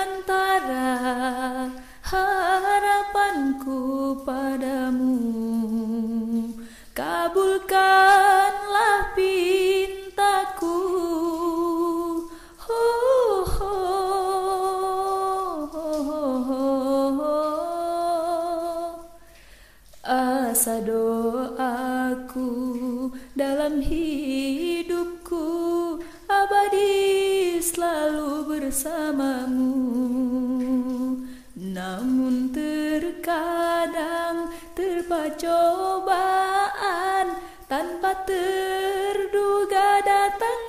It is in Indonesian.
antara harapanku padamu. Kabulkanlah pintaku. Oh, oh, oh, Asa doaku dalam hidupku selalu bersamamu. Namun terkadang terpa cobaan tanpa terduga datang